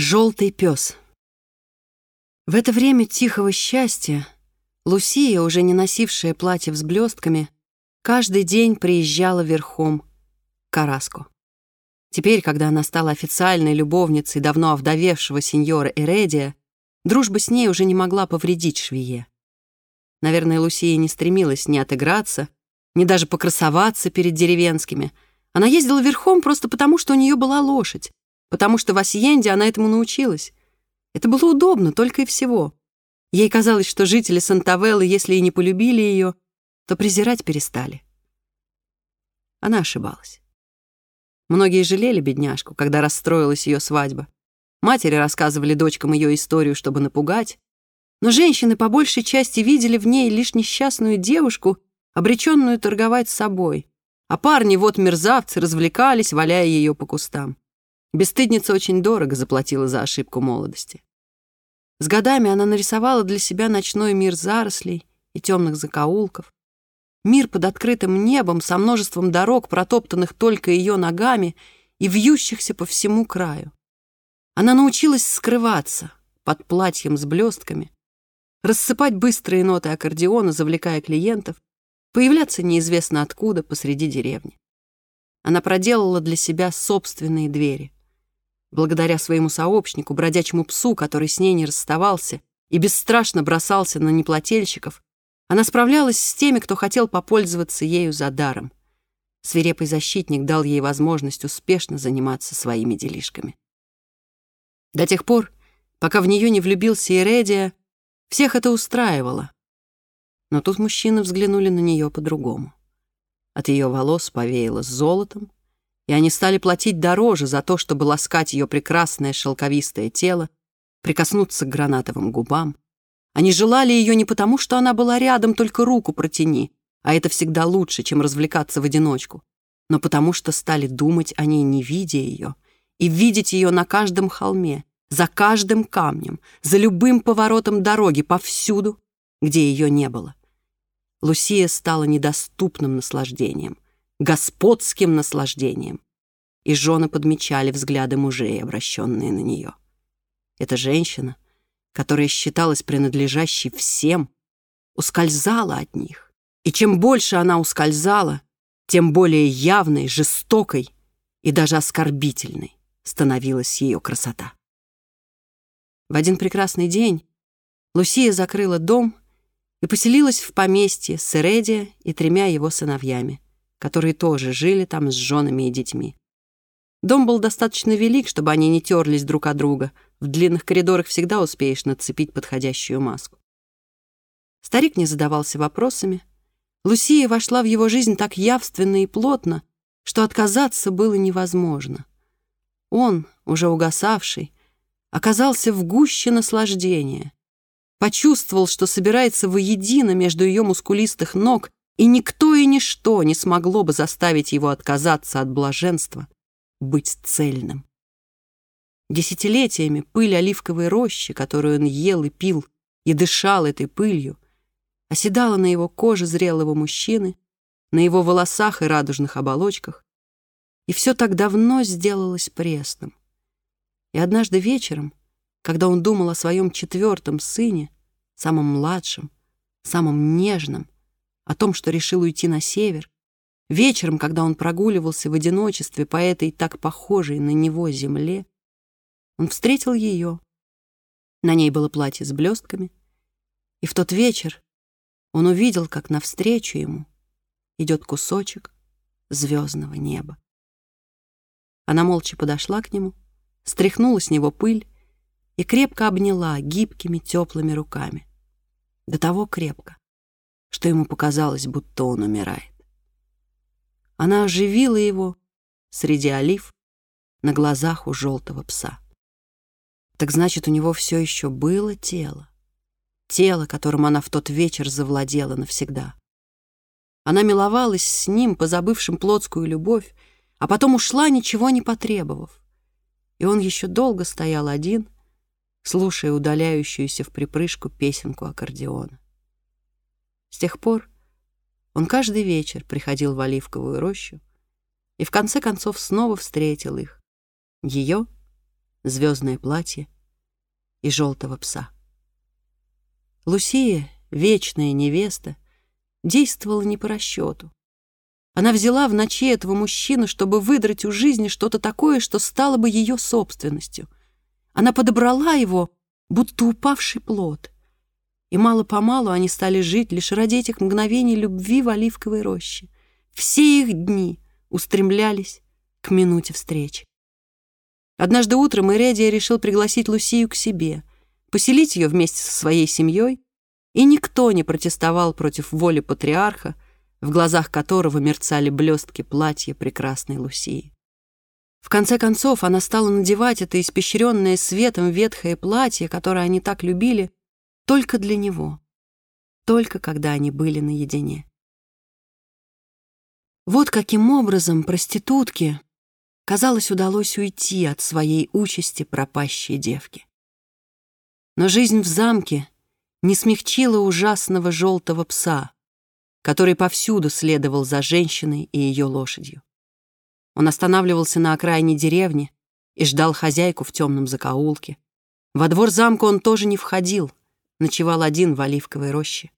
Желтый пес. В это время тихого счастья Лусия, уже не носившая платье с блестками, каждый день приезжала верхом к Караску. Теперь, когда она стала официальной любовницей давно овдовевшего сеньора Эредия, дружба с ней уже не могла повредить швее. Наверное, Лусия не стремилась ни отыграться, ни даже покрасоваться перед деревенскими. Она ездила верхом просто потому, что у нее была лошадь, потому что в Асьенде она этому научилась. Это было удобно только и всего. Ей казалось, что жители Сантавеллы, если и не полюбили ее, то презирать перестали. Она ошибалась. Многие жалели бедняжку, когда расстроилась ее свадьба. Матери рассказывали дочкам ее историю, чтобы напугать. Но женщины по большей части видели в ней лишь несчастную девушку, обреченную торговать собой. А парни, вот мерзавцы, развлекались, валяя ее по кустам. Бесстыдница очень дорого заплатила за ошибку молодости. С годами она нарисовала для себя ночной мир зарослей и темных закоулков, мир под открытым небом со множеством дорог, протоптанных только ее ногами и вьющихся по всему краю. Она научилась скрываться под платьем с блестками, рассыпать быстрые ноты аккордеона, завлекая клиентов, появляться неизвестно откуда посреди деревни. Она проделала для себя собственные двери — Благодаря своему сообщнику, бродячему псу, который с ней не расставался и бесстрашно бросался на неплательщиков, она справлялась с теми, кто хотел попользоваться ею за даром. Свирепый защитник дал ей возможность успешно заниматься своими делишками. До тех пор, пока в нее не влюбился Иредия, всех это устраивало. Но тут мужчины взглянули на нее по-другому. От ее волос повеяло золотом, и они стали платить дороже за то, чтобы ласкать ее прекрасное шелковистое тело, прикоснуться к гранатовым губам. Они желали ее не потому, что она была рядом, только руку протяни, а это всегда лучше, чем развлекаться в одиночку, но потому что стали думать о ней, не видя ее, и видеть ее на каждом холме, за каждым камнем, за любым поворотом дороги, повсюду, где ее не было. Лусия стала недоступным наслаждением — господским наслаждением. И жены подмечали взгляды мужей, обращенные на нее. Эта женщина, которая считалась принадлежащей всем, ускользала от них. И чем больше она ускользала, тем более явной, жестокой и даже оскорбительной становилась ее красота. В один прекрасный день Лусия закрыла дом и поселилась в поместье с Эредия и тремя его сыновьями которые тоже жили там с женами и детьми. Дом был достаточно велик, чтобы они не терлись друг от друга. В длинных коридорах всегда успеешь нацепить подходящую маску. Старик не задавался вопросами. Лусия вошла в его жизнь так явственно и плотно, что отказаться было невозможно. Он, уже угасавший, оказался в гуще наслаждения. Почувствовал, что собирается воедино между ее мускулистых ног и никто и ничто не смогло бы заставить его отказаться от блаженства, быть цельным. Десятилетиями пыль оливковой рощи, которую он ел и пил, и дышал этой пылью, оседала на его коже зрелого мужчины, на его волосах и радужных оболочках, и все так давно сделалось пресным. И однажды вечером, когда он думал о своем четвертом сыне, самом младшем, самом нежном, о том, что решил уйти на север, вечером, когда он прогуливался в одиночестве по этой так похожей на него земле, он встретил ее. На ней было платье с блестками, и в тот вечер он увидел, как навстречу ему идет кусочек звездного неба. Она молча подошла к нему, стряхнула с него пыль и крепко обняла гибкими теплыми руками. До того крепко, что ему показалось, будто он умирает. Она оживила его среди олив на глазах у желтого пса. Так значит, у него все еще было тело. Тело, которым она в тот вечер завладела навсегда. Она миловалась с ним, позабывшим плотскую любовь, а потом ушла, ничего не потребовав. И он еще долго стоял один, слушая удаляющуюся в припрыжку песенку аккордеона. С тех пор он каждый вечер приходил в Оливковую рощу и в конце концов снова встретил их, ее звездное платье и желтого пса. Лусия, вечная невеста, действовала не по расчету. Она взяла в ночи этого мужчину, чтобы выдрать у жизни что-то такое, что стало бы ее собственностью. Она подобрала его, будто упавший плод. И мало-помалу они стали жить лишь ради этих мгновений любви в оливковой роще. Все их дни устремлялись к минуте встречи. Однажды утром Иредия решил пригласить Лусию к себе, поселить ее вместе со своей семьей, и никто не протестовал против воли патриарха, в глазах которого мерцали блестки платья прекрасной Лусии. В конце концов, она стала надевать это испещренное светом ветхое платье, которое они так любили, только для него, только когда они были наедине. Вот каким образом проститутке, казалось, удалось уйти от своей участи пропащей девки. Но жизнь в замке не смягчила ужасного желтого пса, который повсюду следовал за женщиной и ее лошадью. Он останавливался на окраине деревни и ждал хозяйку в темном закоулке. Во двор замка он тоже не входил, ночевал один в оливковой роще.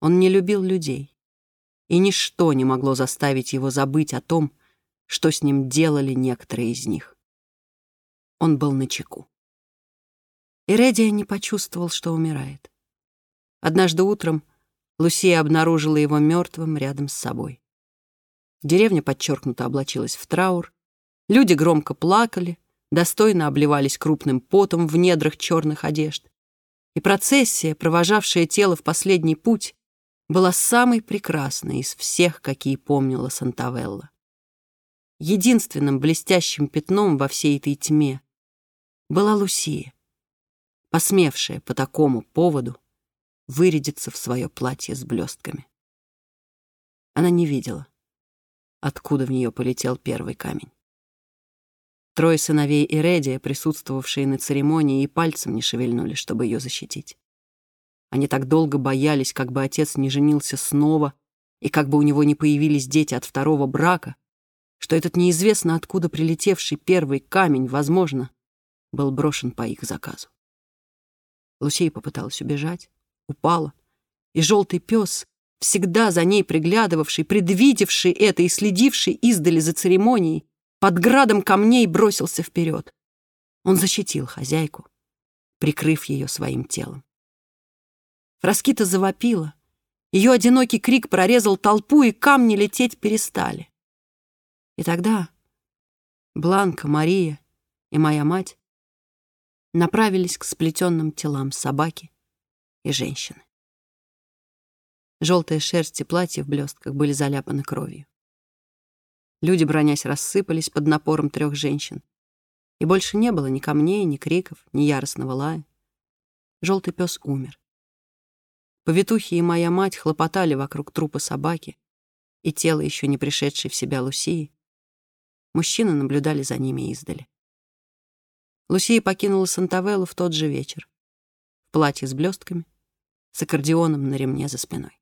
Он не любил людей и ничто не могло заставить его забыть о том, что с ним делали некоторые из них. Он был на чеку. Иредия не почувствовал, что умирает. Однажды утром Лусия обнаружила его мертвым рядом с собой. Деревня подчеркнуто облачилась в траур, люди громко плакали, достойно обливались крупным потом в недрах черных одежд. И процессия, провожавшая тело в последний путь, была самой прекрасной из всех, какие помнила Сантавелла. Единственным блестящим пятном во всей этой тьме была Лусия, посмевшая по такому поводу вырядиться в свое платье с блестками. Она не видела, откуда в нее полетел первый камень. Трое сыновей Иредия, присутствовавшие на церемонии, и пальцем не шевельнули, чтобы ее защитить. Они так долго боялись, как бы отец не женился снова и как бы у него не появились дети от второго брака, что этот неизвестно откуда прилетевший первый камень, возможно, был брошен по их заказу. Лусей попыталась убежать, упала, и желтый пес, всегда за ней приглядывавший, предвидевший это и следивший издали за церемонией, под градом камней бросился вперед. Он защитил хозяйку, прикрыв ее своим телом. Фраскита завопила. Ее одинокий крик прорезал толпу, и камни лететь перестали. И тогда Бланка, Мария и моя мать направились к сплетенным телам собаки и женщины. Желтая шерсть и платья в блестках были заляпаны кровью. Люди, бронясь, рассыпались под напором трех женщин. И больше не было ни камней, ни криков, ни яростного лая. Желтый пес умер. Повитухи и моя мать хлопотали вокруг трупа собаки и тела еще не пришедшей в себя Лусии. Мужчины наблюдали за ними издали. Лусия покинула Сантавеллу в тот же вечер. В платье с блестками, с аккордеоном на ремне за спиной.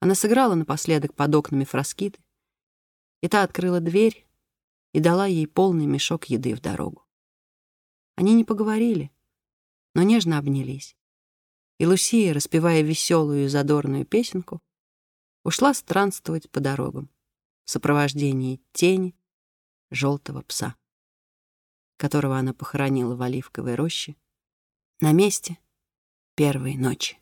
Она сыграла напоследок под окнами фраскиты, и та открыла дверь и дала ей полный мешок еды в дорогу. Они не поговорили, но нежно обнялись и Лусия, распевая веселую и задорную песенку, ушла странствовать по дорогам в сопровождении тени желтого пса, которого она похоронила в оливковой роще на месте первой ночи.